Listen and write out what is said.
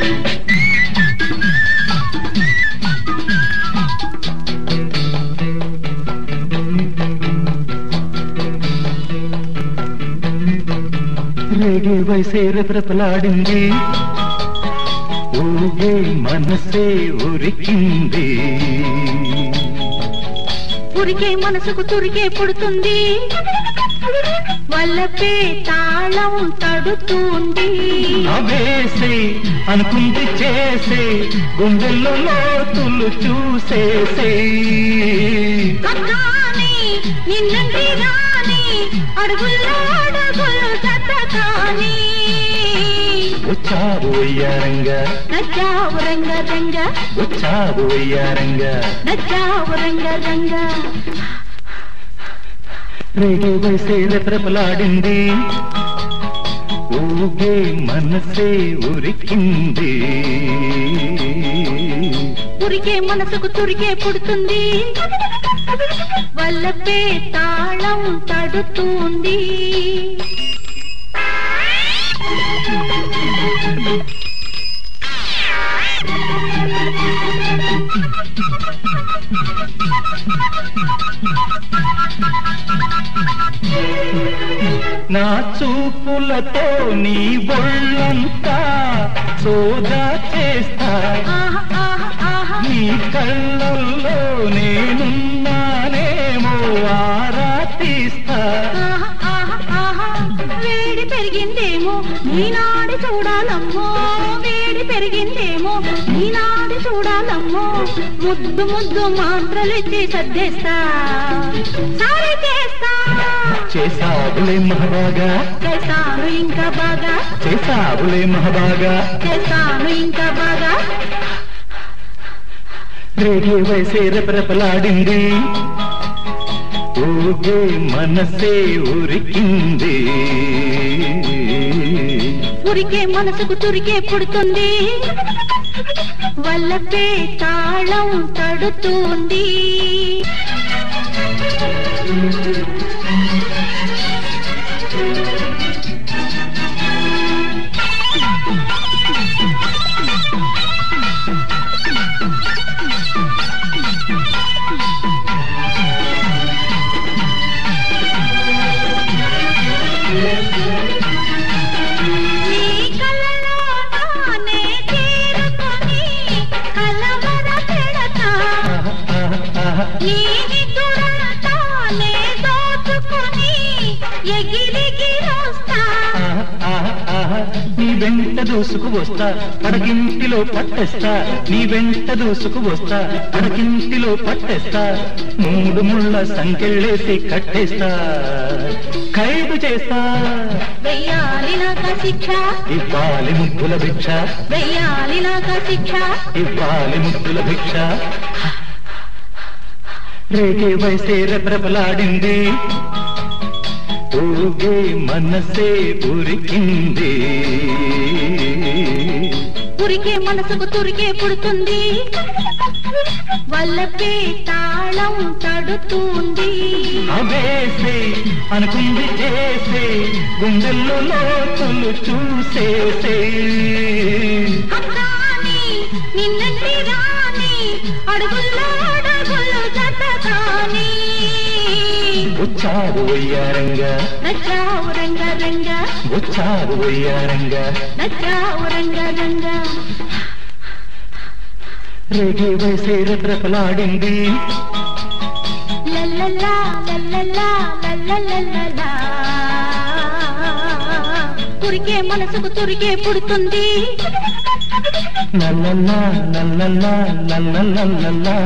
రేగే వయసే రెపరెపలాడింది ఊగే మనసే ఉరికింది. ఉరికే మనసుకు తురికే పుడుతుంది. వల్లపే తాళం తడుతుంది. అవేసే అనుకుంది చేసే గుండెల్లో లోతులు చూసేసే. నిన్నంటి రాని అడుగుల్లో వచ్చావు వయ్యారంగా నచ్చావు రంగ రంగ వచ్చావు వయ్యారంగా నచ్చావు రంగ రంగ రేగే వయసే రెపరెపలాడింది ఊగే మనసే ఉరికింది. ఉరికే మనసుకు తురికే పుడుతుంది. వల్లపే తాళం తడుతుంది. నా చూపులతో నీ ఒళ్ళంతా సోదా చేస్తా. నీ కళ్ళల్లో నేనున్నానేమో ఆరా తీస్తా. వేడి పెరిగిందేమో ఈనాడు వేడి పెరిగిందేమో ఈనాడు చూడాలమ్మో. ముద్దు ముద్దు మాత్రలిచ్చి సర్దేస్తా. సారీ చేస్తా. చేసావులే మహబాగా చేస్తాను ఇంకా బాగా. చేసావులే మహబాగా చేస్తాను ఇంకా బాగా. రేడియో వయసే రెపరెపలాడింది. ఊగే మనసే ఉరికింది. ఉరికే మనసుకు తురికే పుడుతుంది. వల్లపే తాళం తడుతుంది. నీ వెంట దూసుకు వస్తా పడకింటిలో పట్టేస్తా. నీ వెంట దూసుకు వస్తా పడకింటిలో పట్టేస్తా. మూడు ముళ్ళ సంకెళ్ళేసి కట్టేస్తా. ఖైదు చేస్తా. వెయ్యాలి నాక శిక్ష. ఇవ్వాలి ముద్దుల భిక్ష. వెయ్యాలి నాక శిక్ష. ఇవ్వాలి ముద్దుల భిక్ష. రేగే వయసే రెపరెపలాడింది ఊగే మనసే ఉరికింది. ఉరికే మనసుకు తురికే పుడుతుంది. వల్లపే తాళం తడుతుంది. అవేసే అనుకుంది చేసే గుండెల్లో లోతులు చూసేసే. వచ్చావు వయ్యారంగా. నచ్చావు రంగ రంగ. వచ్చావు వయ్యారంగా. నచ్చావు రంగ రంగ. రేగే వయసే రెపరెపలాడింది. లల్లలా లల్లలా లల్లలల్లలా. ఉరికే మనసుకు తురికే పుడుతుంది. నల్లల్లా నల్లల్లా నల్లల్లల్లా